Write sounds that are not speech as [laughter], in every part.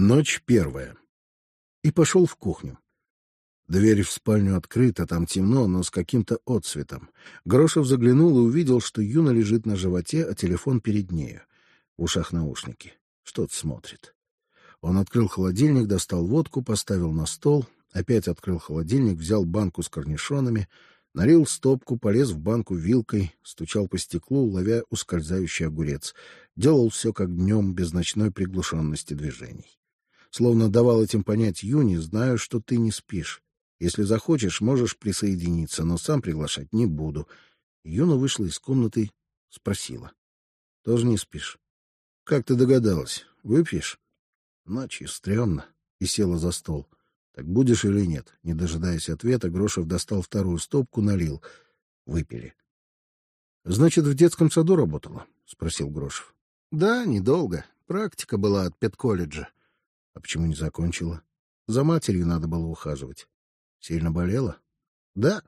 Ночь первая. И пошел в кухню. Дверь в спальню открыта, там темно, но с каким-то отсветом. Грошев заглянул и увидел, что Юна лежит на животе, а телефон перед нею. В ушах наушники. Что-то смотрит. Он открыл холодильник, достал водку, поставил на стол, опять открыл холодильник, взял банку с корнишонами, налил стопку, полез в банку вилкой, стучал по стеклу, ловя ускользающий огурец. Делал все как днем, без ночной приглушенности движений. Словно давал этим понять Юне, знаю, что ты не спишь. Если захочешь, можешь присоединиться, но сам приглашать не буду. Юна вышла из комнаты, спросила: "Тоже не спишь? Как ты догадалась? Выпьешь?" Ночью стрёмно. И села за стол. Так будешь или нет? Не дожидаясь ответа, Грошев достал вторую стопку, налил. Выпили. Значит, в детском саду работала? спросил Грошев. Да, недолго. Практика была от педколледжа. А почему не закончила? За матерью надо было ухаживать. Сильно болела? Да.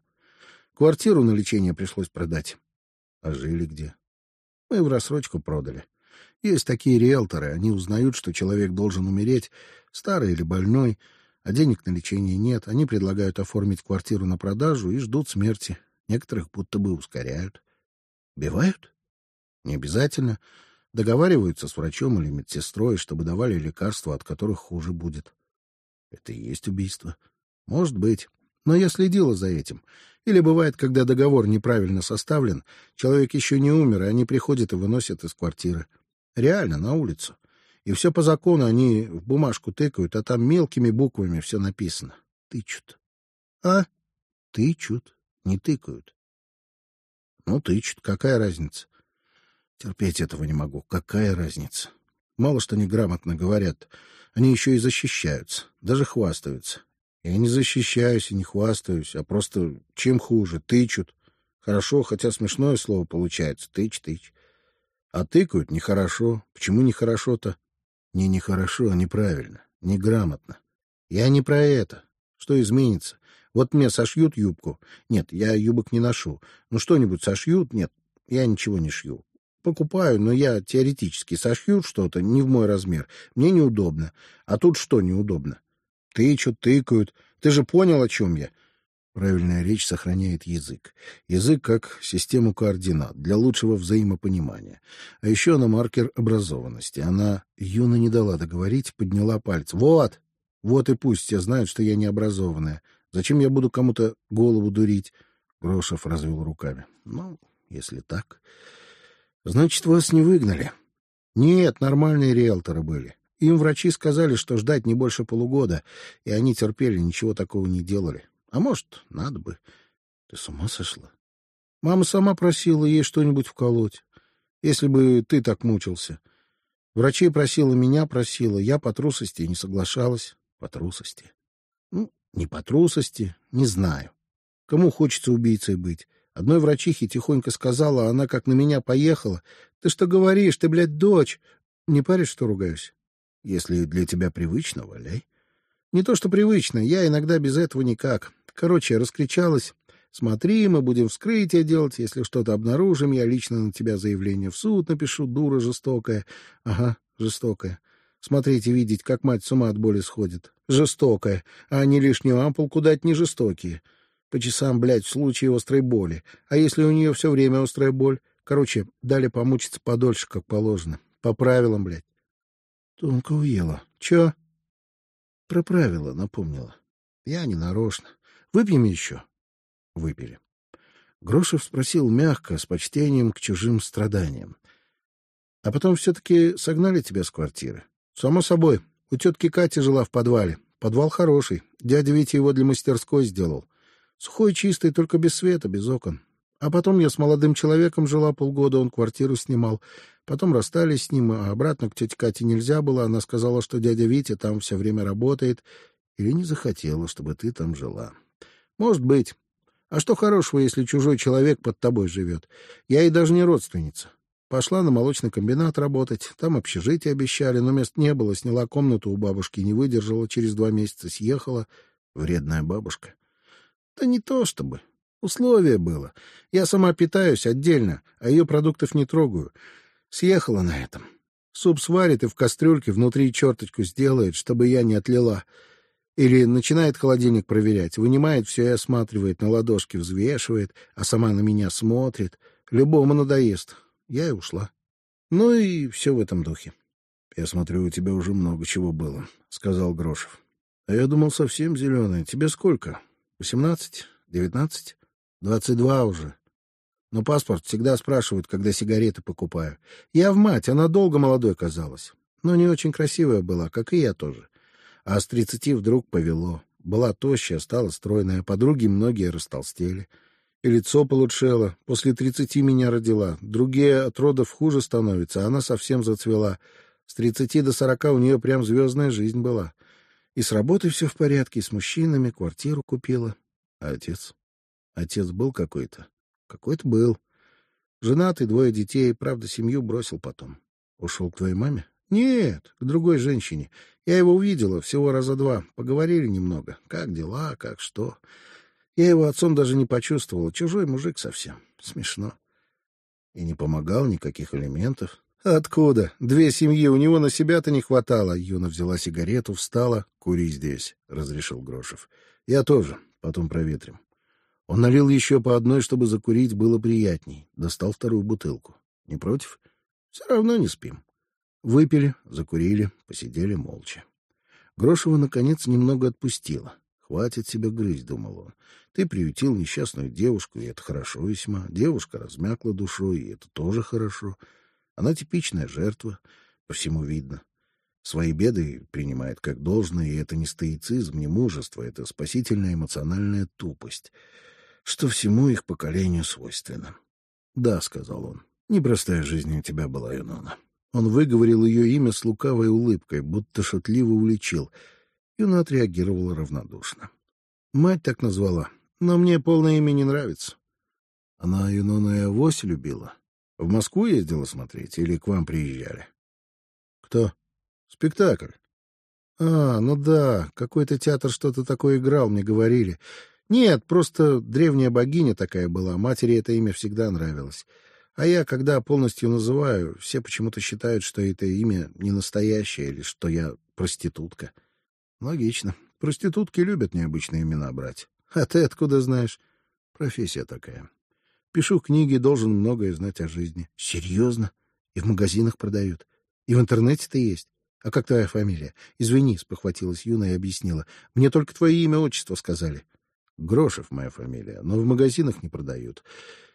Квартиру на лечение пришлось продать. А жили где? Мы в рассрочку продали. Есть такие риэлторы, они узнают, что человек должен умереть, старый или больной, а денег на лечение нет. Они предлагают оформить квартиру на продажу и ждут смерти. Некоторых будто бы ускоряют. Бивают? Не обязательно. Договариваются с врачом или медсестрой, чтобы давали лекарства, от которых хуже будет. Это и есть убийство. Может быть. Но я следила за этим. Или бывает, когда договор неправильно составлен, человек еще не умер, и они приходят и выносят из квартиры. Реально, на улицу. И все по закону они в бумажку тыкают, а там мелкими буквами все написано. Тычут. А? Тычут. Не тыкают. Ну, тычут. Какая разница? Терпеть этого не могу. Какая разница? Мало что неграмотно говорят. Они еще и защищаются. Даже хвастаются. Я не защищаюсь и не хвастаюсь, а просто чем хуже, тычут. Хорошо, хотя смешное слово получается. Тыч, тыч. А тыкают нехорошо. Почему нехорошо-то? Не нехорошо, а неправильно, неграмотно. Я не про это. Что изменится? Вот мне сошьют юбку. Нет, я юбок не ношу. Ну что-нибудь сошьют? Нет, я ничего не шью. Покупаю, но я теоретически сошью что-то не в мой размер. Мне неудобно. А тут что неудобно? Тычут, тыкают. Ты же понял, о чем я? Правильная речь сохраняет язык. Язык как систему координат для лучшего взаимопонимания. А еще она маркер образованности. Она Юна не дала договорить, подняла палец. Вот, вот и пусть все знают, что я необразованная. Зачем я буду кому-то голову дурить? Грошев развел руками. Ну, если так, значит, вас не выгнали. Нет, нормальные риэлторы были. Им врачи сказали, что ждать не больше полугода, и они терпели, ничего такого не делали. А может, надо бы. Ты с ума сошла? Мама сама просила ей что-нибудь вколоть. Если бы ты так мучился. Врачей просила, меня просила. Я по трусости не соглашалась. По трусости. Ну, не по трусости, не знаю. Кому хочется убийцей быть? Одной врачихе тихонько сказала, а она как на меня поехала. Ты что говоришь? Ты, блядь, дочь. Не паришь, что ругаюсь? Если для тебя привычно, валяй. Не то что привычно, я иногда без этого никак. Короче, раскричалась. Смотри, мы будем вскрытие делать. Если что-то обнаружим, я лично на тебя заявление в суд напишу, дура жестокая. Ага, жестокая. Смотрите, видеть, как мать с ума от боли сходит. Жестокая. А они лишнюю ампулку дать не жестокие. По часам, блядь, в случае острой боли. А если у нее все время острая боль? Короче, дали помучиться подольше, как положено. По правилам, блядь. Тонко уела. Чё? Про правила напомнила. Я не нарочно. Выпьем еще. Выпили. Грошев спросил мягко, с почтением к чужим страданиям. — А потом все-таки согнали тебя с квартиры? — Само собой. У тетки Кати жила в подвале. Подвал хороший. Дядя Витя его для мастерской сделал. Сухой, чистый, только без света, без окон. А потом я с молодым человеком жила полгода, он квартиру снимал. Потом расстались с ним, а обратно к тете Кате нельзя было. Она сказала, что дядя Витя там все время работает, или не захотела, чтобы ты там жила. Может быть. А что хорошего, если чужой человек под тобой живет? Я ей даже не родственница. Пошла на молочный комбинат работать. Там общежитие обещали, но мест не было. Сняла комнату у бабушки, не выдержала. Через два месяца съехала. Вредная бабушка. Да не то чтобы. Условие было. Я сама питаюсь отдельно, а ее продуктов не трогаю. Съехала на этом. Суп сварит и в кастрюльке внутри черточку сделает, чтобы я не отлила. Или начинает холодильник проверять, вынимает все и осматривает, на ладошке взвешивает, а сама на меня смотрит. Любому надоест. Я и ушла. Ну и все в этом духе. — Я смотрю, у тебя уже много чего было, — сказал Грошев. — А я думал, совсем зеленый. Тебе сколько? Восемнадцать? Девятнадцать? Двадцать два уже. Но паспорт всегда спрашивают, когда сигареты покупаю. Я в мать, она долго молодой казалась. Но не очень красивая была, как и я тоже. А с тридцати вдруг повело. Была тощая, стала стройная, подруги многие растолстели. И лицо получело. После тридцати меня родила. Другие от родов хуже становятся, а она совсем зацвела. С тридцати до сорока у нее прям звездная жизнь была. И с работой все в порядке, и с мужчинами, квартиру купила. А отец? Отец был какой-то? Какой-то был. Женатый, двое детей, правда, семью бросил потом. Ушел к твоей маме? Нет, к другой женщине. Я его увидела всего раза два. Поговорили немного. Как дела, как что. Я его отцом даже не почувствовала. Чужой мужик совсем. Смешно. И не помогал никаких элементов. Откуда? Две семьи, у него на себя-то не хватало. Юна взяла сигарету, встала. Кури здесь, — разрешил Грошев. Я тоже. Потом проветрим. Он налил еще по одной, чтобы закурить было приятней. Достал вторую бутылку. Не против? Все равно не спим. Выпили, закурили, посидели молча. Грошева, наконец, немного отпустила. «Хватит себя грызть», — думал он. «Ты приютил несчастную девушку, и это хорошо весьма. Девушка размякла душой, и это тоже хорошо. Она типичная жертва, по всему видно. Свои беды принимает как должное, и это не стоицизм, не мужество, это спасительная эмоциональная тупость что всему их поколению свойственно. — Да, — сказал он, — непростая жизнь у тебя была, Юнона. Он выговорил ее имя с лукавой улыбкой, будто шутливо уличил. Юна отреагировала равнодушно. Мать так назвала, но мне полное имя не нравится. Она Юнона и авось любила. В Москву ездила смотреть или к вам приезжали? Кто? Спектакль. А, ну да, какой-то театр что-то такое играл, мне говорили. Нет, просто древняя богиня такая была, матери это имя всегда нравилось. А я, когда полностью называю, все почему-то считают, что это имя не настоящее или что я проститутка. Логично. Проститутки любят необычные имена брать. А ты откуда знаешь? Профессия такая. Пишу книги, должен многое знать о жизни. Серьезно? И в магазинах продают? И в интернете-то есть? А как твоя фамилия? Извини, спохватилась Юна и объяснила. Мне только твое имя, отчество сказали. Грошев моя фамилия, но в магазинах не продают.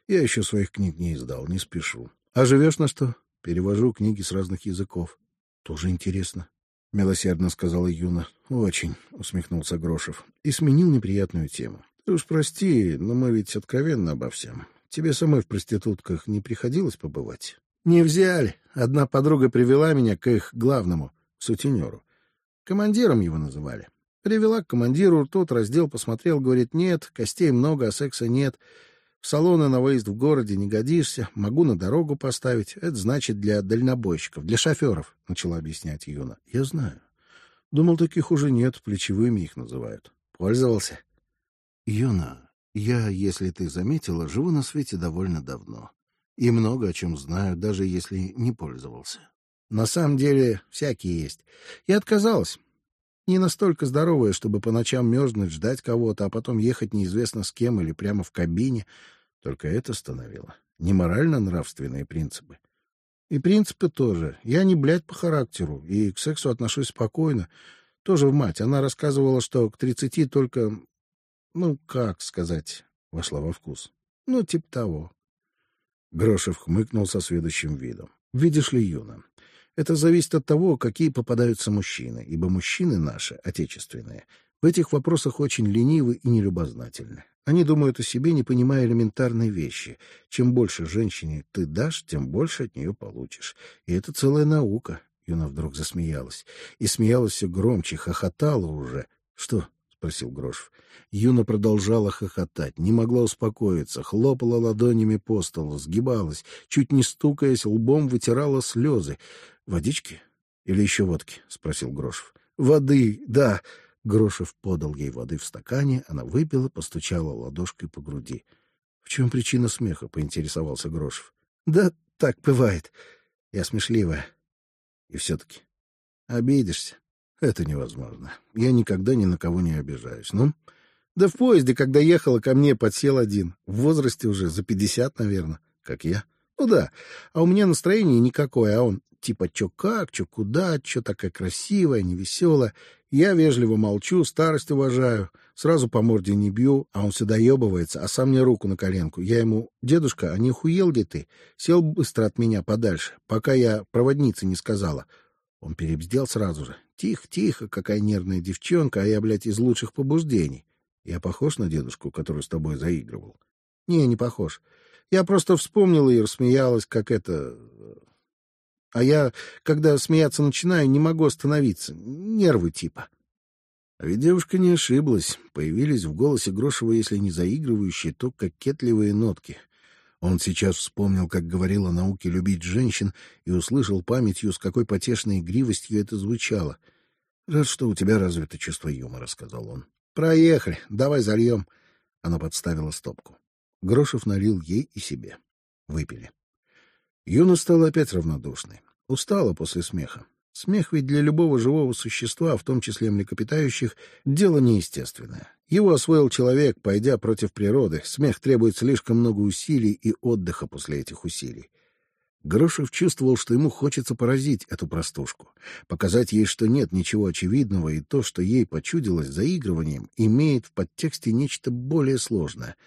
Я еще своих книг не издал, не спешу. А живешь на что? Перевожу книги с разных языков. Тоже интересно. — милосердно сказала Юна. — Очень, — усмехнулся Грошев и сменил неприятную тему. — Ты уж прости, но мы ведь откровенно обо всем. Тебе самой в проститутках не приходилось побывать? — Не взяли. Одна подруга привела меня к их главному, сутенеру. Командиром его называли. Привела к командиру, тот раздел посмотрел, говорит, нет, костей много, а секса нет. В салоны на выезд в городе не годишься, могу на дорогу поставить. Это значит для дальнобойщиков, для шоферов, — начала объяснять Юна. Я знаю. Думал, таких уже нет, плечевыми их называют. Пользовался? Юна, я, если ты заметила, живу на свете довольно давно. И много о чем знаю, даже если не пользовался. На самом деле, всякие есть. Я отказалась. Не настолько здоровая, чтобы по ночам мерзнуть, ждать кого-то, а потом ехать неизвестно с кем или прямо в кабине. Только это становило. Не морально-нравственные принципы. И принципы тоже. Я не блядь по характеру, и к сексу отношусь спокойно. Тоже в мать. Она рассказывала, что к тридцати только... Ну, как сказать, вошла во вкус. Ну, типа того. Грошев хмыкнул со следующим видом. Видишь ли, Юна, это зависит от того, какие попадаются мужчины, ибо мужчины наши, отечественные, в этих вопросах очень ленивы и нелюбознательны. Они думают о себе, не понимая элементарной вещи. Чем больше женщине ты дашь, тем больше от нее получишь. И это целая наука. Юна вдруг засмеялась. И смеялась все громче, хохотала уже. — Что? — спросил Грошев. Юна продолжала хохотать, не могла успокоиться, хлопала ладонями по столу, сгибалась, чуть не стукаясь, лбом вытирала слезы. Водички или еще водки? — спросил Грошев. — Воды, да. Грошев подал ей воды в стакане, она выпила, постучала ладошкой по груди. — В чем причина смеха? — поинтересовался Грошев. — Да так бывает. Я смешливая. И все-таки обидишься. Это невозможно. Я никогда ни на кого не обижаюсь. Ну, да в поезде, когда ехала ко мне, подсел один. В возрасте уже, за пятьдесят, наверное, как я. Ну да, а у меня настроение никакое, а он типа чё как, чё куда, чё такая красивая, невеселая. Я вежливо молчу, старость уважаю, сразу по морде не бью, а он всегда ебывается, а сам мне руку на коленку. Я ему, дедушка, а не хуел ли ты? Сел быстро от меня подальше, пока я проводнице не сказала. Он перебздел сразу же. Тихо, тихо, какая нервная девчонка, а я, блядь, из лучших побуждений. Я похож на дедушку, который с тобой заигрывал? Не, не похож. Я просто вспомнила и рассмеялась, как это... А я, когда смеяться начинаю, не могу остановиться. Нервы типа. А ведь девушка не ошиблась. Появились в голосе Грошева, если не заигрывающие, то кокетливые нотки. Он сейчас вспомнил, как говорил о науке любить женщин, и услышал памятью, с какой потешной игривостью это звучало. — Рад, что у тебя развито чувство юмора, — сказал он. — Проехали, давай зальем. Она подставила стопку. Грошев налил ей и себе. Выпили. Юна стала опять равнодушной. Устала после смеха. Смех ведь для любого живого существа, в том числе млекопитающих, дело неестественное. Его освоил человек, пойдя против природы. Смех требует слишком много усилий и отдыха после этих усилий. Грошев чувствовал, что ему хочется поразить эту простушку, показать ей, что нет ничего очевидного, и то, что ей почудилось заигрыванием, имеет в подтексте нечто более сложное ——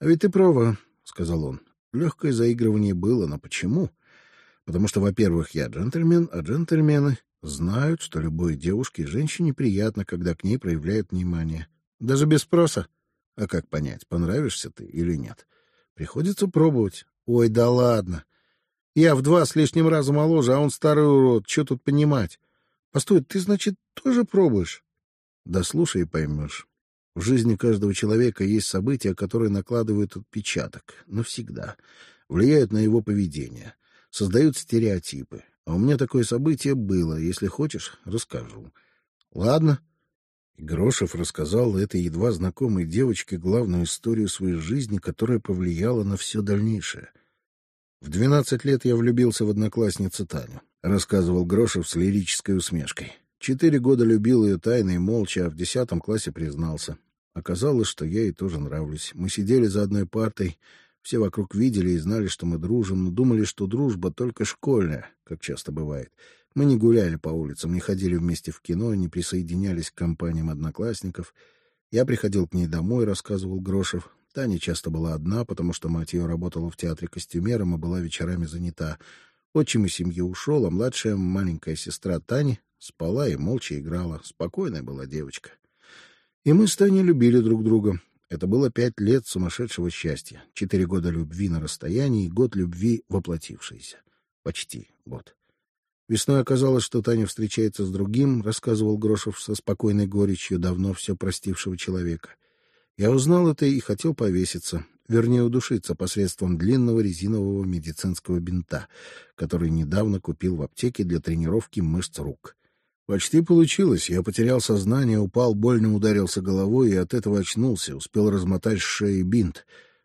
А ведь ты права, — сказал он. Легкое заигрывание было, но почему? Потому что, во-первых, я джентльмен, а джентльмены знают, что любой девушке и женщине приятно, когда к ней проявляют внимание. Даже без спроса. А как понять, понравишься ты или нет? Приходится пробовать. Ой, да ладно. Я в два с лишним раза моложе, а он старый урод. Что тут понимать? Постой, ты, значит, тоже пробуешь? Да слушай поймешь. В жизни каждого человека есть события, которые накладывают отпечаток навсегда, влияют на его поведение, создают стереотипы. А у меня такое событие было. Если хочешь, расскажу. Ладно. Грошев рассказал этой едва знакомой девочке главную историю своей жизни, которая повлияла на все дальнейшее. В двенадцать лет я влюбился в одноклассницу Таню, рассказывал Грошев с лирической усмешкой. Четыре года любил ее тайно и молча, а в десятом классе признался. Оказалось, что я ей тоже нравлюсь. Мы сидели за одной партой, все вокруг видели и знали, что мы дружим, но думали, что дружба только школьная, как часто бывает. Мы не гуляли по улицам, не ходили вместе в кино, не присоединялись к компаниям одноклассников. Я приходил к ней домой, рассказывал Грошев. Таня часто была одна, потому что мать ее работала в театре костюмером и была вечерами занята. Отчим из семьи ушел, а младшая маленькая сестра Тани спала и молча играла. Спокойная была девочка. И мы с Таней любили друг друга. Это было пять лет сумасшедшего счастья, четыре года любви на расстоянии и год любви воплотившейся. Почти год. Весной оказалось, что Таня встречается с другим, рассказывал Грошев со спокойной горечью давно все простившего человека. Я узнал это и хотел повеситься, вернее, удушиться посредством длинного резинового медицинского бинта, который недавно купил в аптеке для тренировки мышц рук. Почти получилось. Я потерял сознание, упал, больно ударился головой и от этого очнулся, успел размотать с шеи бинт.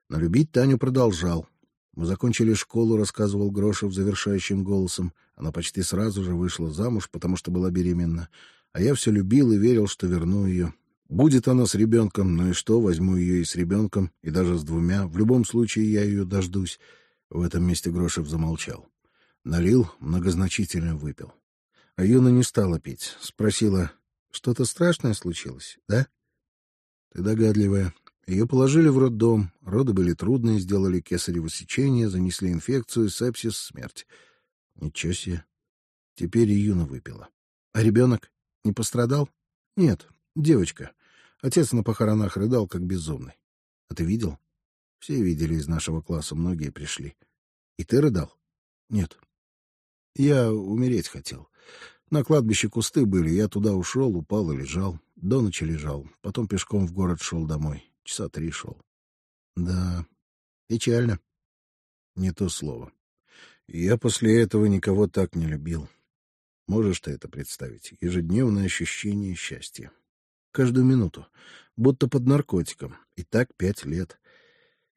Но любить Таню продолжал. Мы закончили школу, рассказывал Грошев завершающим голосом. Она почти сразу же вышла замуж, потому что была беременна. А я все любил и верил, что верну ее. Будет она с ребенком, ну и что, возьму ее и с ребенком, и даже с двумя. В любом случае я ее дождусь. В этом месте Грошев замолчал. Налил, многозначительно выпил. А Юна не стала пить. Спросила, что-то страшное случилось, да? Ты догадливая. Ее положили в роддом. Роды были трудные, сделали кесарево сечение, занесли инфекцию, сепсис, смерть. Ничего себе. Теперь и Юна выпила. А ребенок не пострадал? Нет, девочка. Отец на похоронах рыдал, как безумный. А ты видел? Все видели из нашего класса, многие пришли. И ты рыдал? Нет. Я умереть хотел. На кладбище кусты были, я туда ушел, упал и лежал. До ночи лежал, потом пешком в город шел домой. Часа три шел. Да, печально. Не то слово. Я после этого никого так не любил. Можешь ты это представить? Ежедневное ощущение счастья. Каждую минуту. Будто под наркотиком. И так пять лет.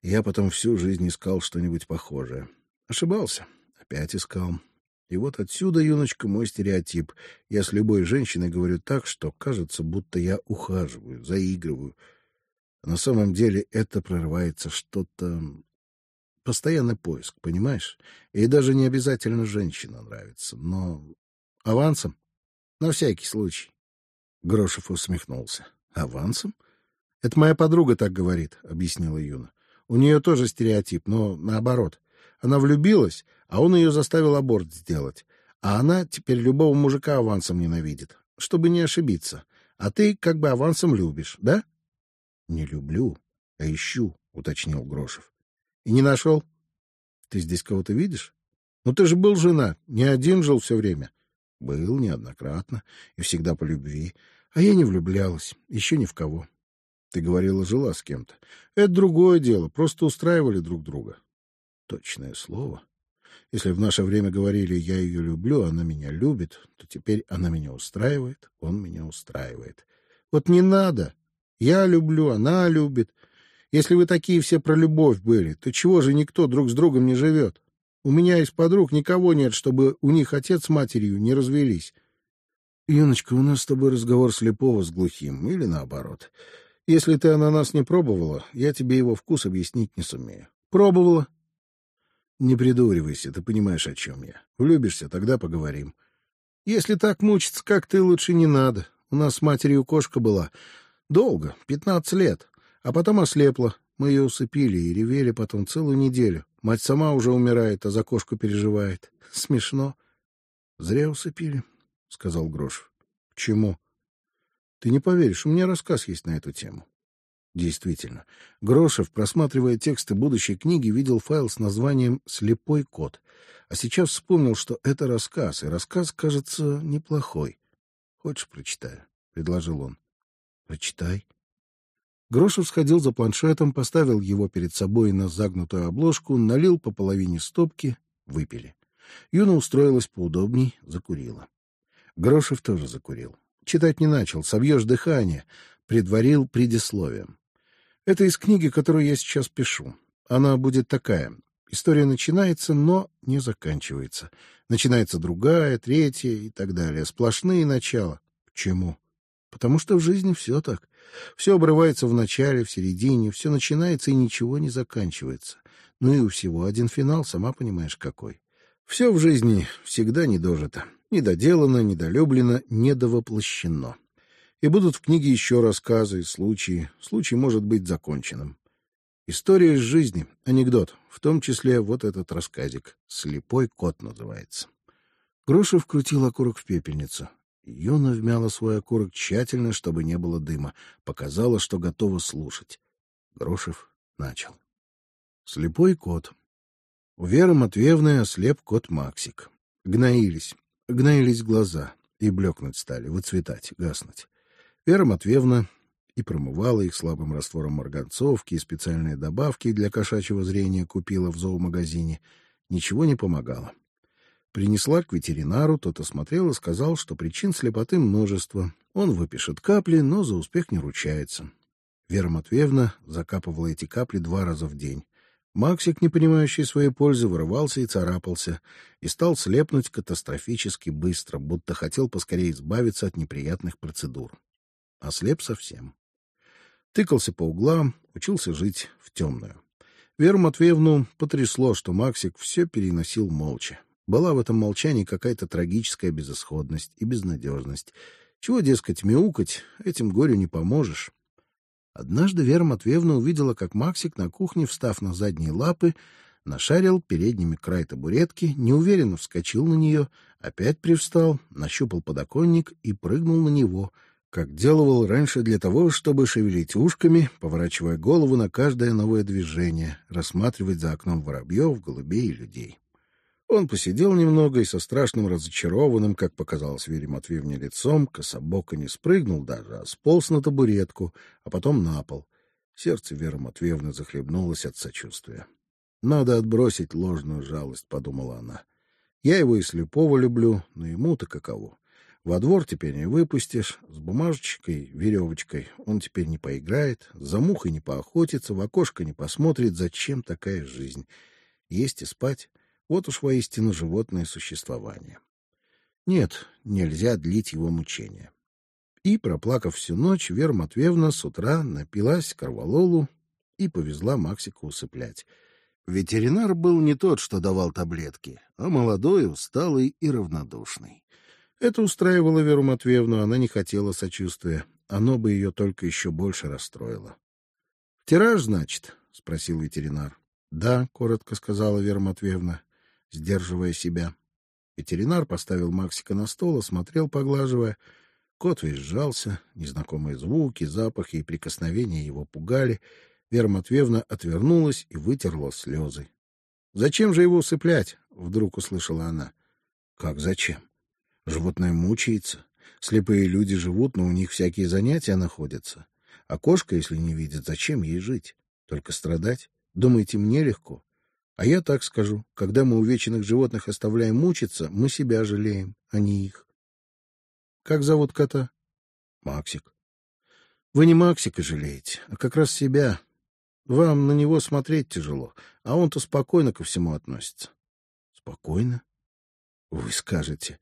Я потом всю жизнь искал что-нибудь похожее. Ошибался. Опять искал. И вот отсюда, юночка, мой стереотип. Я с любой женщиной говорю так, что кажется, будто я ухаживаю, заигрываю. На самом деле это прорывается что-то... Постоянный поиск, понимаешь? И даже не обязательно женщина нравится, но... Авансом? На всякий случай. Грошев усмехнулся. Авансом? Это моя подруга так говорит, объяснила Юна. У нее тоже стереотип, но наоборот. Она влюбилась, а он ее заставил аборт сделать. А она теперь любого мужика авансом ненавидит, чтобы не ошибиться. А ты как бы авансом любишь, да? — Не люблю, а ищу, — уточнил Грошев. — И не нашел? Ты здесь кого-то видишь? Ну ты же был жена, не один жил все время. Был неоднократно и всегда по любви. А я не влюблялась, еще ни в кого. Ты говорила, жила с кем-то. Это другое дело, просто устраивали друг друга. Точное слово. Если в наше время говорили «я ее люблю», она меня любит, то теперь она меня устраивает, он меня устраивает. Вот не надо. Я люблю, она любит. Если вы такие все про любовь были, то чего же никто друг с другом не живет? У меня из подруг никого нет, чтобы у них отец с матерью не развелись. Юночка, у нас с тобой разговор слепого с глухим, или наоборот. Если ты ананас не пробовала, я тебе его вкус объяснить не сумею. Пробовала, не придуривайся, ты понимаешь, о чем я. Влюбишься, тогда поговорим. Если так мучиться, как ты, лучше не надо. У нас с матерью кошка была. Долго, пятнадцать лет. А потом ослепла. Мы ее усыпили и ревели потом целую неделю. Мать сама уже умирает, а за кошку переживает. [laughs] Смешно. Зря усыпили, — сказал Грош. — Чему? — Ты не поверишь, у меня рассказ есть на эту тему. Действительно, Грошев, просматривая тексты будущей книги, видел файл с названием «Слепой кот», а сейчас вспомнил, что это рассказ, и рассказ, кажется, неплохой. «Хочешь, прочитаю?» — предложил он. «Прочитай». Грошев сходил за планшетом, поставил его перед собой на загнутую обложку, налил по половине стопки, выпили. Юна устроилась поудобней, закурила. Грошев тоже закурил. Читать не начал, собьешь дыхание, предварил предисловием. Это из книги, которую я сейчас пишу. Она будет такая. История начинается, но не заканчивается. Начинается другая, третья и так далее. Сплошные начала. Почему? Потому что в жизни все так. Все обрывается в начале, в середине, все начинается и ничего не заканчивается. Ну и у всего один финал, сама понимаешь, какой. Все в жизни всегда недожито, недоделано, недолюблено, недовоплощено. И будут в книге еще рассказы, случаи. Случай может быть законченным. История из жизни, анекдот, в том числе вот этот рассказик. «Слепой кот» называется. Грушев крутил окурок в пепельницу. Юна вмяла свой окурок тщательно, чтобы не было дыма. Показала, что готова слушать. Грушев начал. Слепой кот. У Веры Матвеевны ослеп кот Максик. Гноились, гноились глаза и блекнуть стали, выцветать, гаснуть. Вера Матвеевна и промывала их слабым раствором марганцовки, и специальные добавки для кошачьего зрения купила в зоомагазине. Ничего не помогало. Принесла к ветеринару, тот осмотрел и сказал, что причин слепоты множество. Он выпишет капли, но за успех не ручается. Вера Матвеевна закапывала эти капли два раза в день. Максик, не понимающий своей пользы, вырывался и царапался, и стал слепнуть катастрофически быстро, будто хотел поскорее избавиться от неприятных процедур ослеп совсем. Тыкался по углам, учился жить в темную. Веру Матвеевну потрясло, что Максик все переносил молча. Была в этом молчании какая-то трагическая безысходность и безнадежность. Чего, дескать, мяукать, этим горю не поможешь. Однажды Вера Матвеевна увидела, как Максик на кухне, встав на задние лапы, нашарил передними край табуретки, неуверенно вскочил на нее, опять привстал, нащупал подоконник и прыгнул на него — как делал раньше для того, чтобы шевелить ушками, поворачивая голову на каждое новое движение, рассматривать за окном воробьев, голубей и людей. Он посидел немного и со страшным разочарованным, как показалось Вере Матвеевне, лицом, кособоко не спрыгнул даже, а сполз на табуретку, а потом на пол. Сердце Веры Матвеевны захлебнулось от сочувствия. «Надо отбросить ложную жалость», — подумала она. «Я его и слепого люблю, но ему-то каково. Во двор теперь не выпустишь, с бумажечкой, веревочкой он теперь не поиграет, за мухой не поохотится, в окошко не посмотрит. Зачем такая жизнь? Есть и спать. Вот уж воистину животное существование. Нет, нельзя длить его мучения. И, проплакав всю ночь, Вера Матвеевна с утра напилась корвалолу и повезла Максика усыплять. Ветеринар был не тот, что давал таблетки, а молодой, усталый и равнодушный. Это устраивало Веру Матвеевну, она не хотела сочувствия, оно бы ее только еще больше расстроило. — Тираж, значит? — спросил ветеринар. — Да, — коротко сказала Вера Матвеевна, сдерживая себя. Ветеринар поставил Максика на стол, осмотрел, поглаживая. Кот весь сжался, незнакомые звуки, запахи и прикосновения его пугали. Вера Матвеевна отвернулась и вытерла слезы. — Зачем же его усыплять? — вдруг услышала она. — Как зачем? Животное мучается. Слепые люди живут, но у них всякие занятия находятся. А кошка, если не видит, зачем ей жить? Только страдать? Думаете, мне легко? А я так скажу. Когда мы увеченных животных оставляем мучиться, мы себя жалеем, а не их. Как зовут кота? Максик. Вы не Максика жалеете, а как раз себя. Вам на него смотреть тяжело, а он-то спокойно ко всему относится. Спокойно? Вы скажете.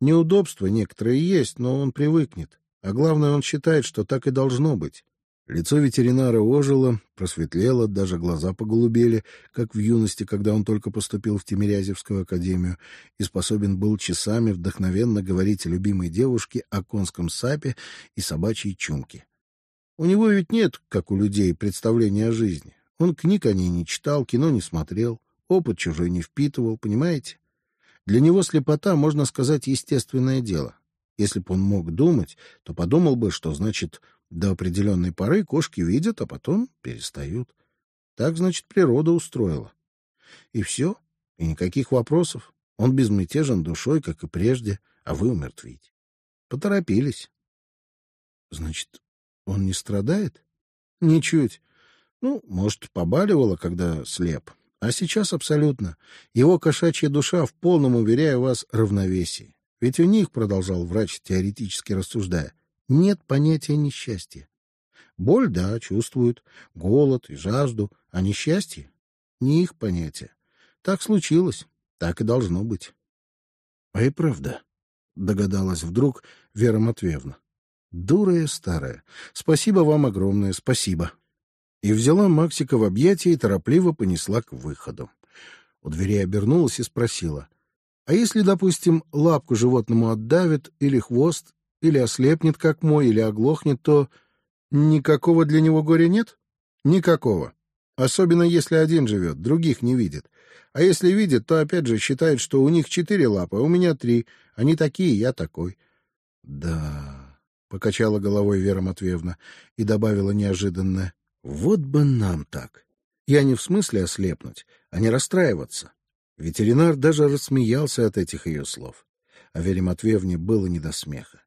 Неудобства некоторые есть, но он привыкнет. А главное, он считает, что так и должно быть. Лицо ветеринара ожило, просветлело, даже глаза поголубели, как в юности, когда он только поступил в Тимирязевскую академию и способен был часами вдохновенно говорить любимой девушке о конском сапе и собачьей чумке. У него ведь нет, как у людей, представления о жизни. Он книг о ней не читал, кино не смотрел, опыт чужой не впитывал, понимаете? Для него слепота, можно сказать, естественное дело. Если бы он мог думать, то подумал бы, что значит до определенной поры кошки видят, а потом перестают. Так, значит, природа устроила. И все, и никаких вопросов. Он безмятежен душой, как и прежде, а вы умертвить. Поторопились. Значит, он не страдает? Ничуть. Ну, может, побаливало, когда слеп. А сейчас абсолютно. Его кошачья душа в полном, уверяю вас, равновесии. Ведь у них, продолжал врач, теоретически рассуждая, нет понятия несчастья. Боль, да, чувствуют, голод и жажду, а несчастье — не их понятие. Так случилось, так и должно быть. — А и правда, — догадалась вдруг Вера Матвеевна. — Дурая старая. Спасибо вам огромное, спасибо. И взяла Максика в объятия и торопливо понесла к выходу. У двери обернулась и спросила. — А если, допустим, лапку животному отдавит или хвост, или ослепнет, как мой, или оглохнет, то никакого для него горя нет? Никакого. Особенно если один живет, других не видит. А если видит, то опять же считает, что у них четыре лапы, а у меня три. Они такие, я такой. — Да, — покачала головой Вера Матвеевна и добавила неожиданно. — Вот бы нам так. Я не в смысле ослепнуть, а не расстраиваться. Ветеринар даже рассмеялся от этих ее слов. А Вере Матвеевне было не до смеха.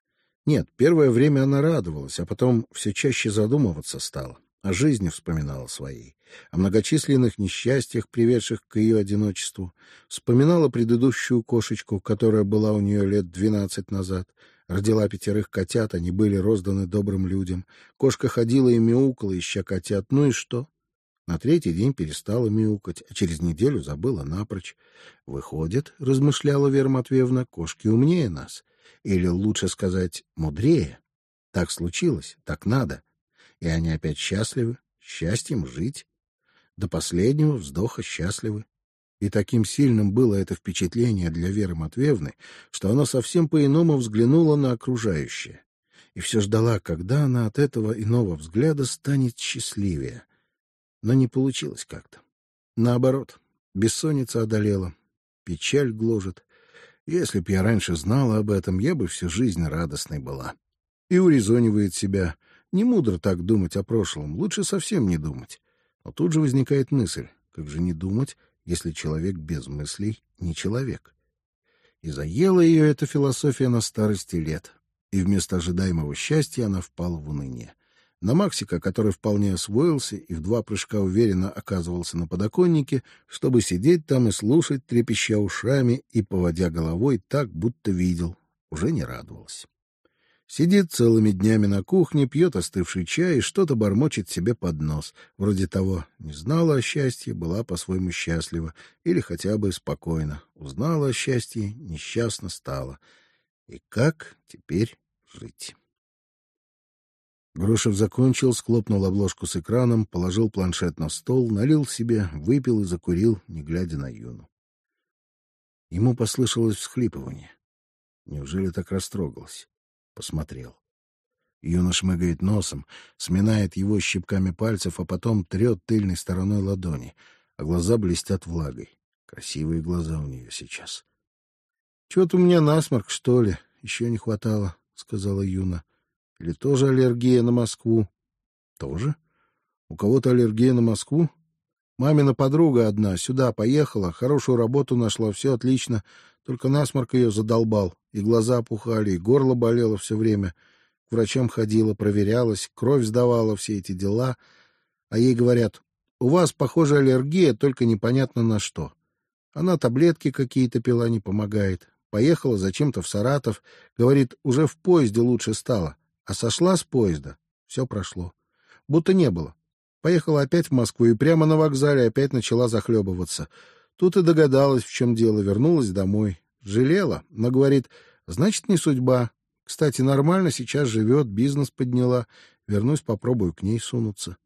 Нет, первое время она радовалась, а потом все чаще задумываться стала, о жизни вспоминала своей, о многочисленных несчастьях, приведших к ее одиночеству, вспоминала предыдущую кошечку, которая была у нее лет двенадцать назад, родила пятерых котят, они были розданы добрым людям, кошка ходила и мяукала, ища котят, ну и что? На третий день перестала мяукать, а через неделю забыла напрочь. Выходит, размышляла Вера Матвеевна, кошки умнее нас — или, лучше сказать, мудрее. Так случилось, так надо. И они опять счастливы, счастьем жить. До последнего вздоха счастливы. И таким сильным было это впечатление для Веры Матвеевны, что она совсем по-иному взглянула на окружающее. И все ждала, когда она от этого иного взгляда станет счастливее. Но не получилось как-то. Наоборот, бессонница одолела, печаль гложет, если б я раньше знала об этом, я бы всю жизнь радостной была. И урезонивает себя. Не мудро так думать о прошлом, лучше совсем не думать. Но тут же возникает мысль, как же не думать, если человек без мыслей не человек? И заела ее эта философия на старости лет, и вместо ожидаемого счастья она впала в уныние. На Максика, который вполне освоился и в два прыжка уверенно оказывался на подоконнике, чтобы сидеть там и слушать, трепеща ушами и поводя головой так, будто видел, уже не радовался. Сидит целыми днями на кухне, пьет остывший чай и что-то бормочет себе под нос, вроде того: не знала о счастье, была по-своему счастлива, или хотя бы спокойно, узнала о счастье, несчастна стала. И как теперь жить? Грушев закончил, склопнул обложку с экраном, положил планшет на стол, налил себе, выпил и закурил, не глядя на Юну. Ему послышалось всхлипывание. Неужели так растрогалась? посмотрел. Юна шмыгает носом, сминает его щипками пальцев, а потом трет тыльной стороной ладони, а глаза блестят влагой. Красивые глаза у нее сейчас. — Чего-то у меня насморк, что ли? Еще не хватало, — сказала Юна. — Или тоже аллергия на Москву? — Тоже? У кого-то аллергия на Москву? Мамина подруга одна сюда поехала, хорошую работу нашла, все отлично, только насморк ее задолбал, и глаза опухали, и горло болело все время. К врачам ходила, проверялась, кровь сдавала, все эти дела. А ей говорят, у вас, похоже, аллергия, только непонятно на что. Она таблетки какие-то пила, не помогает. Поехала зачем-то в Саратов, говорит, уже в поезде лучше стало. А сошла с поезда, все прошло. Будто не было. Поехала опять в Москву и прямо на вокзале опять начала захлебываться. Тут и догадалась, в чем дело, вернулась домой. Жалела, но говорит, значит, не судьба. Кстати, нормально сейчас живет, бизнес подняла. Вернусь, попробую к ней сунуться.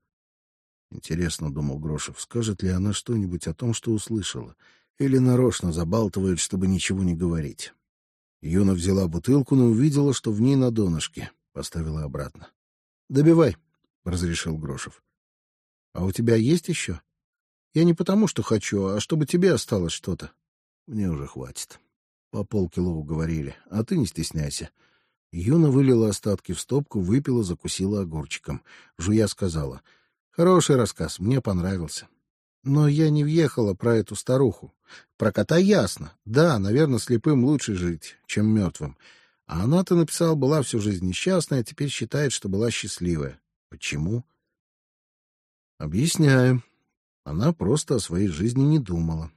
Интересно, думал Грошев, скажет ли она что-нибудь о том, что услышала, или нарочно забалтывает, чтобы ничего не говорить. Юна взяла бутылку, но увидела, что в ней на донышке, поставила обратно. Добивай, разрешил Грошев. А у тебя есть еще? Я не потому, что хочу, а чтобы тебе осталось что-то. Мне уже хватит. По полкило уговорили, а ты не стесняйся. Юна вылила остатки в стопку, выпила, закусила огурчиком. Жуя сказала: "Хороший рассказ, мне понравился. Но я не въехала про эту старуху. Про кота ясно. Да, наверное, слепым лучше жить, чем мертвым. А она-то написала, была всю жизнь несчастная, а теперь считает, что была счастливая. Почему? Объясняю. Она просто о своей жизни не думала,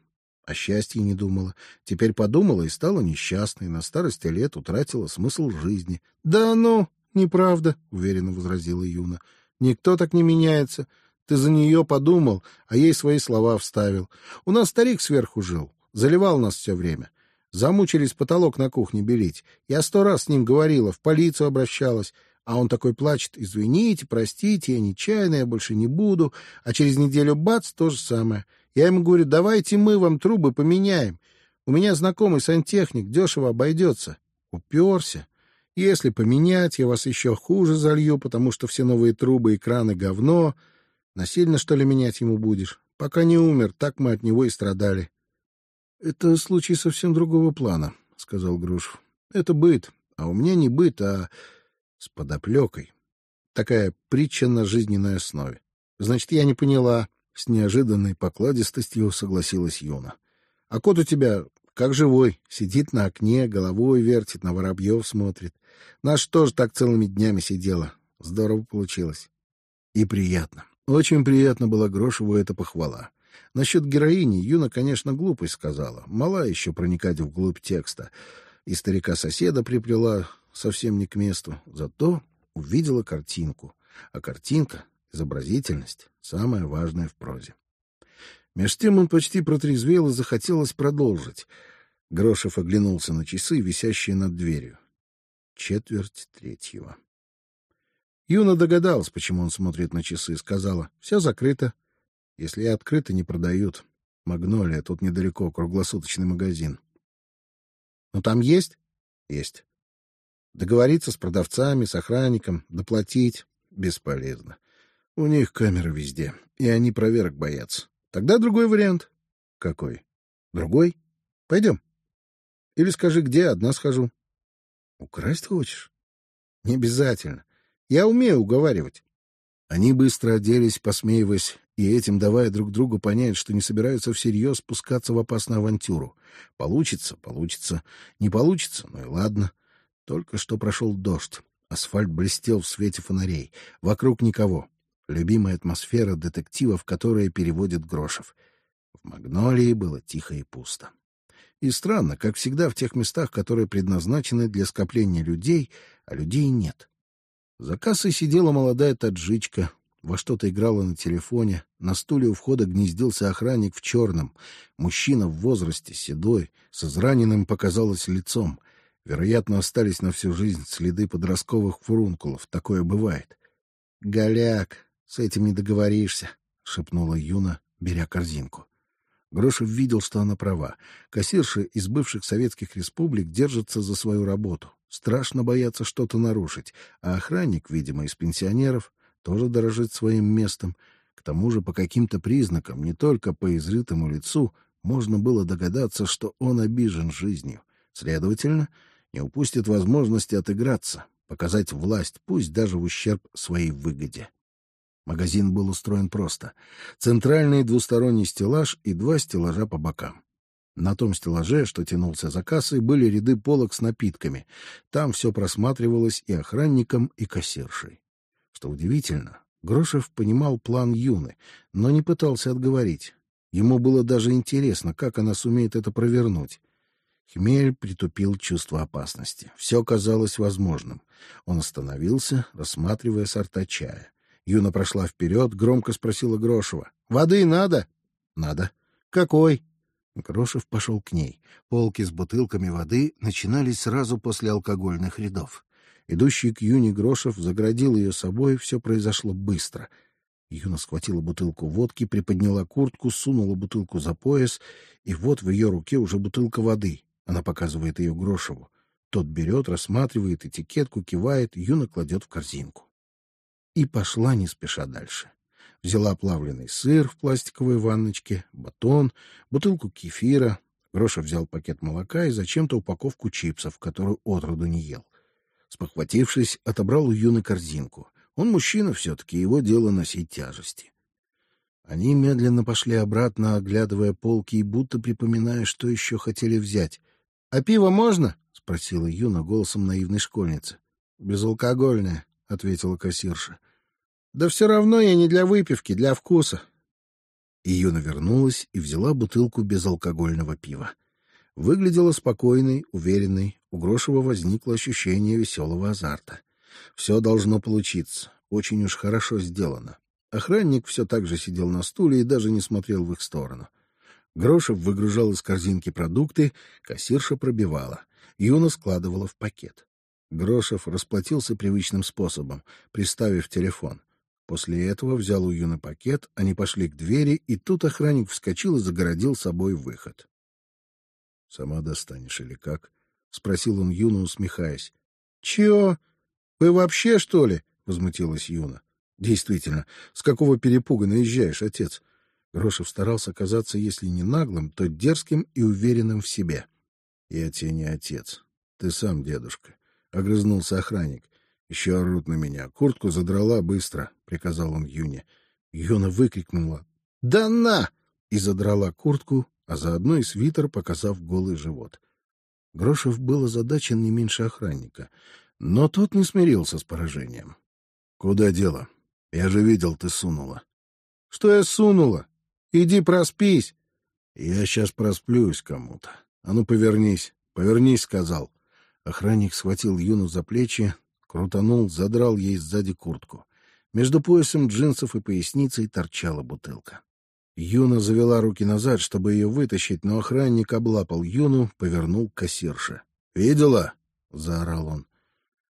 о счастье не думала. Теперь подумала и стала несчастной, на старости лет утратила смысл жизни. — Да ну, неправда, — уверенно возразила Юна. — Никто так не меняется. Ты за нее подумал, а ей свои слова вставил. У нас старик сверху жил, заливал нас все время. Замучились потолок на кухне белить. Я сто раз с ним говорила, в полицию обращалась. А он такой плачет, извините, простите, я нечаянно, я больше не буду. А через неделю бац, то же самое. Я ему говорю, давайте мы вам трубы поменяем. У меня знакомый сантехник, дешево обойдется. Уперся. Если поменять, я вас еще хуже залью, потому что все новые трубы и краны говно. Насильно, что ли, менять ему будешь? Пока не умер, так мы от него и страдали. — Это случай совсем другого плана, — сказал Грушев. — Это быт, а у меня не быт, а с подоплекой. Такая притча на жизненной основе. Значит, я не поняла. С неожиданной покладистостью согласилась Юна. А кот у тебя как живой, сидит на окне, головой вертит, на воробьев смотрит. Наш тоже так целыми днями сидела. Здорово получилось. И приятно. Очень приятно было Грошеву эта похвала. Насчет героини Юна, конечно, глупость сказала. Мала еще проникать вглубь текста. И старика-соседа приплела, совсем не к месту, зато увидела картинку. А картинка, изобразительность, самое важное в прозе. Меж тем он почти протрезвел и захотелось продолжить. Грошев оглянулся на часы, висящие над дверью. Четверть третьего. Юна догадалась, почему он смотрит на часы, сказала: "Все закрыто. Если открыто, не продают. Магнолия тут недалеко, круглосуточный магазин. Но там есть? Есть. Договориться с продавцами, с охранником, доплатить бесполезно. У них камеры везде, и они проверок боятся. Тогда другой вариант. Какой? Другой? Пойдем. Или скажи, где, одна схожу. Украсть хочешь? Не обязательно. Я умею уговаривать. Они быстро оделись, посмеиваясь, и этим давая друг другу понять, что не собираются всерьез спускаться в опасную авантюру. Получится, получится. Не получится, ну и ладно. Только что прошел дождь. Асфальт блестел в свете фонарей. Вокруг никого. Любимая атмосфера детективов, которая переводит Грошев. В Магнолии было тихо и пусто. И странно, как всегда в тех местах, которые предназначены для скопления людей, а людей нет. За кассой сидела молодая таджичка, во что-то играла на телефоне, на стуле у входа гнездился охранник в черном, мужчина в возрасте, седой, с израненным показалось лицом. Вероятно, остались на всю жизнь следы подростковых фурункулов, такое бывает. «Голяк, с этим не договоришься», — шепнула Юна, беря корзинку. Грошев видел, что она права. Кассирши из бывших советских республик держатся за свою работу. Страшно бояться что-то нарушить, а охранник, видимо, из пенсионеров, тоже дорожит своим местом. К тому же по каким-то признакам, не только по изрытому лицу, можно было догадаться, что он обижен жизнью. Следовательно, не упустит возможности отыграться, показать власть, пусть даже в ущерб своей выгоде. Магазин был устроен просто. Центральный двусторонний стеллаж и два стеллажа по бокам. На том стеллаже, что тянулся за кассой, были ряды полок с напитками. Там все просматривалось и охранником, и кассиршей. Что удивительно, Грошев понимал план Юны, но не пытался отговорить. Ему было даже интересно, как она сумеет это провернуть. Хмель притупил чувство опасности. Все казалось возможным. Он остановился, рассматривая сорта чая. Юна прошла вперед, громко спросила Грошева. «Воды надо?» «Надо». «Какой?» Грошев пошел к ней. Полки с бутылками воды начинались сразу после алкогольных рядов. Идущий к Юне Грошев заградил ее собой, все произошло быстро. Юна схватила бутылку водки, приподняла куртку, сунула бутылку за пояс, и вот в ее руке уже бутылка воды. Она показывает ее Грошеву. Тот берет, рассматривает этикетку, кивает, Юна кладет в корзинку. И пошла не спеша дальше. Взяла плавленый сыр в пластиковой ванночке, батон, бутылку кефира. Грошев взял пакет молока и зачем-то упаковку чипсов, которую отроду не ел. Спохватившись, отобрал у Юны корзинку. Он мужчина все-таки, его дело носить тяжести. Они медленно пошли обратно, оглядывая полки и будто припоминая, что еще хотели взять. — А пиво можно? — спросила Юна голосом наивной школьницы. — Безалкогольное, — ответила кассирша. — Да все равно я не для выпивки, для вкуса. И Юна вернулась и взяла бутылку безалкогольного пива. Выглядела спокойной, уверенной, у Грошева возникло ощущение веселого азарта. Все должно получиться. Очень уж хорошо сделано. Охранник все так же сидел на стуле и даже не смотрел в их сторону. Грошев выгружал из корзинки продукты, кассирша пробивала. Юна складывала в пакет. Грошев расплатился привычным способом, приставив телефон. После этого взял у Юны пакет, они пошли к двери, и тут охранник вскочил и загородил собой выход. — Сама достанешь или как? — спросил он Юну, усмехаясь. — Чего? Вы вообще, что ли? — возмутилась Юна. — Действительно, с какого перепуга наезжаешь, отец? Грошев старался казаться, если не наглым, то дерзким и уверенным в себе. — Я тебе не отец. Ты сам дедушка. — огрызнулся охранник. — Еще орут на меня. Куртку задрала быстро, — приказал он Юне. Юна выкрикнула. — Да на! и задрала куртку, а заодно и свитер, показав голый живот. Грошев был озадачен не меньше охранника, но тот не смирился с поражением. — Куда дело? Я же видел, ты сунула. — Что я сунула? Иди проспись. — Я сейчас просплюсь кому-то. А ну, повернись. Повернись, — сказал. Охранник схватил Юну за плечи, крутанул, задрал ей сзади куртку. Между поясом джинсов и поясницей торчала бутылка. Юна завела руки назад, чтобы ее вытащить, но охранник облапал Юну, повернул к кассирше. «Видела?» — заорал он.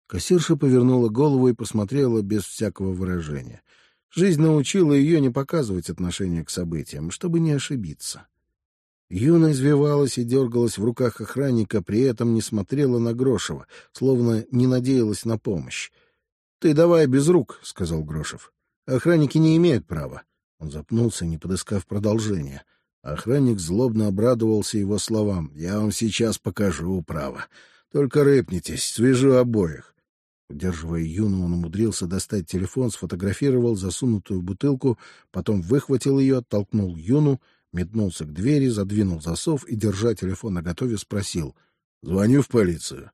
Кассирша повернула голову и посмотрела без всякого выражения. Жизнь научила ее не показывать отношение к событиям, чтобы не ошибиться. Юна извивалась и дергалась в руках охранника, при этом не смотрела на Грошева, словно не надеялась на помощь. — Ты давай без рук, — сказал Грошев. — Охранники не имеют права. Он запнулся, не подыскав продолжения. Охранник злобно обрадовался его словам. «Я вам сейчас покажу право. Только рыпнитесь, свяжу обоих». Удерживая Юну, он умудрился достать телефон, сфотографировал засунутую бутылку, потом выхватил ее, оттолкнул Юну, метнулся к двери, задвинул засов и, держа телефон наготове, спросил. «Звоню в полицию».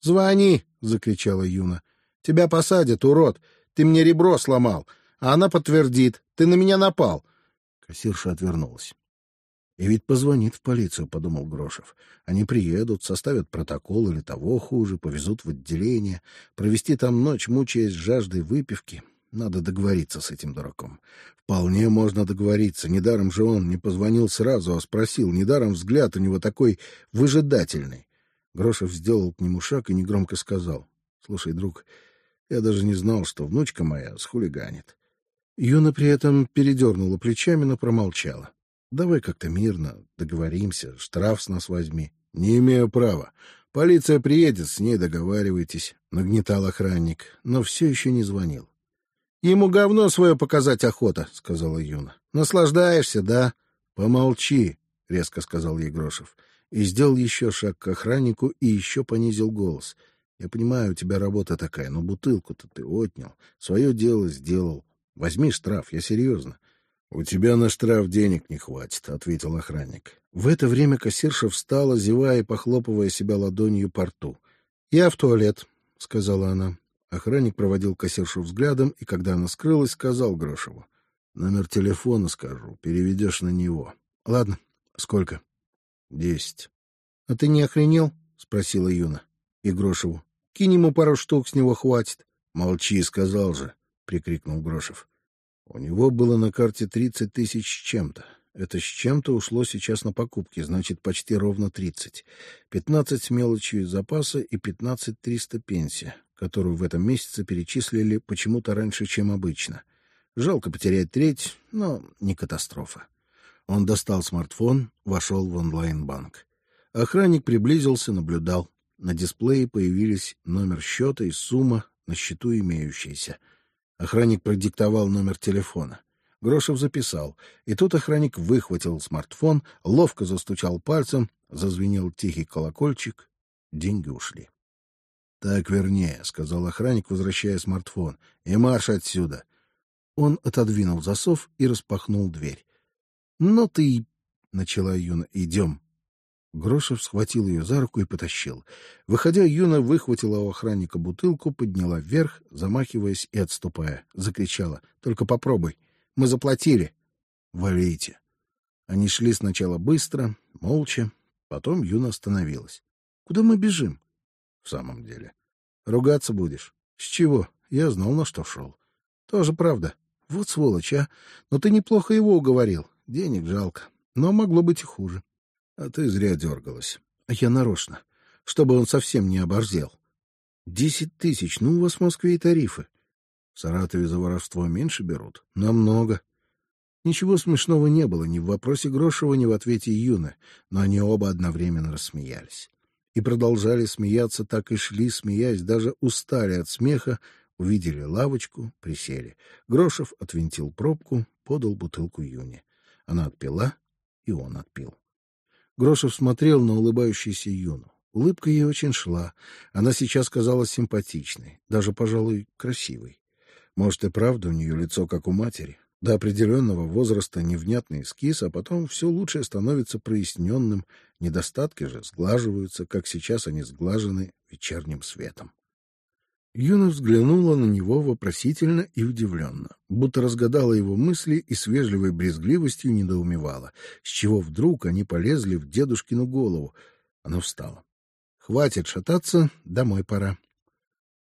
«Звони!» — закричала Юна. «Тебя посадят, урод! Ты мне ребро сломал! А она подтвердит. Ты на меня напал. Кассирша отвернулась. И ведь позвонит в полицию, подумал Грошев. Они приедут, составят протокол или того хуже, повезут в отделение, провести там ночь, мучаясь жаждой выпивки. Надо договориться с этим дураком. Вполне можно договориться. Недаром же он не позвонил сразу, а спросил. Недаром взгляд у него такой выжидательный. Грошев сделал к нему шаг и негромко сказал: "Слушай, друг, я даже не знал, что внучка моя схулиганит". Юна при этом передернула плечами, но промолчала. Давай как-то мирно договоримся, штраф с нас возьми. Не имею права. Полиция приедет, с ней договаривайтесь. Нагнетал охранник, но все еще не звонил. Ему говно свое показать охота, сказала Юна. Наслаждаешься, да? Помолчи, резко сказал ей Грошев и сделал еще шаг к охраннику и еще понизил голос. Я понимаю, у тебя работа такая, но бутылку-то ты отнял, свое дело сделал. Возьми штраф, я серьезно. У тебя на штраф денег не хватит, ответил охранник. В это время кассирша встала, зевая и похлопывая себя ладонью по рту. Я в туалет, сказала она. Охранник проводил кассиршу взглядом, и когда она скрылась, сказал Грошеву: "Номер телефона скажу, переведешь на него". Ладно. Сколько? Десять. А ты не охренел? спросила Юна. И Грошеву: "Кинь ему пару штук, с него хватит". Молчи, сказал же, прикрикнул Грошев. У него было на карте тридцать тысяч чем-то. Это с чем-то ушло сейчас на покупки, значит, почти ровно тридцать. Пятнадцать с мелочью из запаса и пятнадцать триста пенсия, которую в этом месяце перечислили почему-то раньше, чем обычно. Жалко потерять треть, но не катастрофа. Он достал смартфон, вошел в онлайн-банк. Охранник приблизился, наблюдал. На дисплее появились номер счета и сумма на счету имеющаяся — Охранник продиктовал номер телефона. Грошев записал, и тут охранник выхватил смартфон, ловко застучал пальцем, зазвенел тихий колокольчик, деньги ушли. — Так вернее, — сказал охранник, возвращая смартфон, — и марш отсюда. Он отодвинул засов и распахнул дверь. — Ну ты... — начала Юна. — Идем. Грошев схватил ее за руку и потащил. Выходя, Юна выхватила у охранника бутылку, подняла вверх, замахиваясь и отступая, закричала: "Только попробуй, мы заплатили". "Валите". Они шли сначала быстро, молча, потом Юна остановилась. "Куда мы бежим?" "В самом деле, ругаться будешь? С чего? Я знал, на что шел. Тоже правда. Вот сволочь, а. Но ты неплохо его уговорил. Денег жалко, но могло быть и хуже. А ты зря дергалась. А я нарочно, чтобы он совсем не оборзел. Десять тысяч, ну у вас в Москве и тарифы. В Саратове за воровство меньше берут. Намного. Ничего смешного не было ни в вопросе Грошева, ни в ответе Юны, но они оба одновременно рассмеялись. И продолжали смеяться, так и шли, смеясь, даже устали от смеха, увидели лавочку, присели. Грошев отвинтил пробку, подал бутылку Юне. Она отпила, и он отпил. Грошев смотрел на улыбающуюся Юну. Улыбка ей очень шла. Она сейчас казалась симпатичной, даже, пожалуй, красивой. Может, и правда у нее лицо как у матери. До определенного возраста невнятный эскиз, а потом все лучшее становится проясненным, недостатки же сглаживаются, как сейчас они сглажены вечерним светом. Юна взглянула на него вопросительно и удивленно, будто разгадала его мысли и с вежливой брезгливостью недоумевала, с чего вдруг они полезли в дедушкину голову. Она встала. Хватит шататься, домой пора.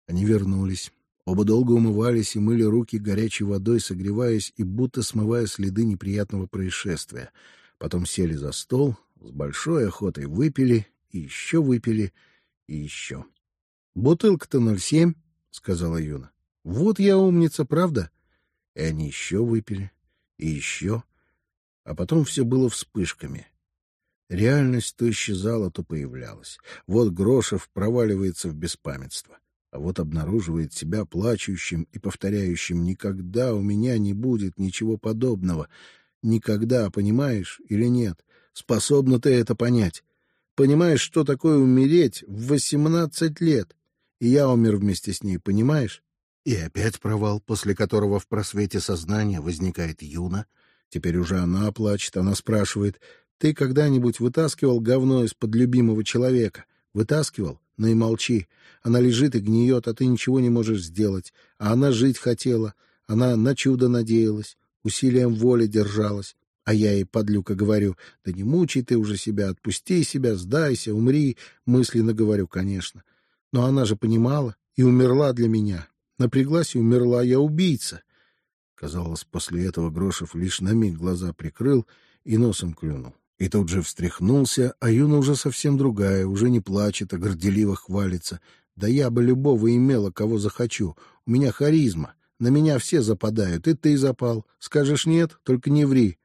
Они вернулись. Оба долго умывались и мыли руки горячей водой, согреваясь и будто смывая следы неприятного происшествия. Потом сели за стол, с большой охотой выпили и еще выпили и еще. Бутылка-то ноль семь, сказала Юна. Вот я умница, правда? И они еще выпили, и еще, а потом все было вспышками. Реальность то исчезала, то появлялась. Вот Грошев проваливается в беспамятство, а вот обнаруживает себя плачущим и повторяющим: "Никогда у меня не будет ничего подобного, никогда, понимаешь или нет? Способна ты это понять? Понимаешь, что такое умереть в восемнадцать лет? И я умер вместе с ней, понимаешь? И опять провал, после которого в просвете сознания возникает Юна. Теперь уже она плачет, она спрашивает: "Ты когда-нибудь вытаскивал говно из-под любимого человека? Вытаскивал? Ну и молчи. Она лежит и гниет, а ты ничего не можешь сделать. А она жить хотела, она на чудо надеялась, усилием воли держалась. А я ей, подлюка, говорю, да не мучай ты уже себя, отпусти себя, сдайся, умри. Мысленно говорю, конечно. Но она же понимала и умерла для меня. Напряглась и умерла, я убийца. Казалось, после этого Грошев лишь на миг глаза прикрыл и носом клюнул. И тут же встряхнулся, а Юна уже совсем другая, уже не плачет, а горделиво хвалится. Да я бы любого имела, кого захочу. У меня харизма. На меня все западают, и ты запал. Скажешь нет, только не ври.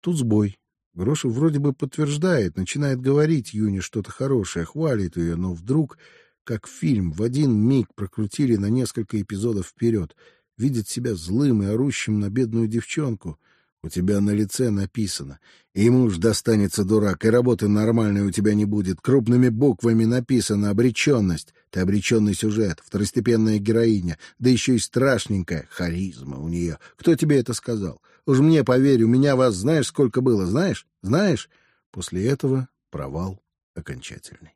Тут сбой. Грошев вроде бы подтверждает, начинает говорить Юне что-то хорошее, хвалит ее, но вдруг, как фильм, в один миг прокрутили на несколько эпизодов вперед, видит себя злым и орущим на бедную девчонку — у тебя на лице написано. И муж достанется дурак, и работы нормальной у тебя не будет. Крупными буквами написано «обреченность». Ты обреченный сюжет, второстепенная героиня, да еще и страшненькая харизма у нее. Кто тебе это сказал? Уж мне поверь, у меня вас знаешь сколько было, знаешь? Знаешь? После этого провал окончательный.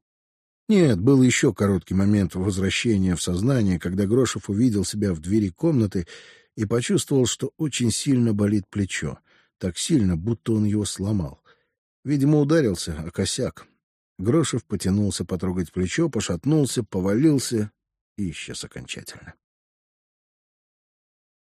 Нет, был еще короткий момент возвращения в сознание, когда Грошев увидел себя в двери комнаты и почувствовал, что очень сильно болит плечо, так сильно, будто он его сломал. Видимо, ударился о косяк. Грошев потянулся потрогать плечо, пошатнулся, повалился и исчез окончательно.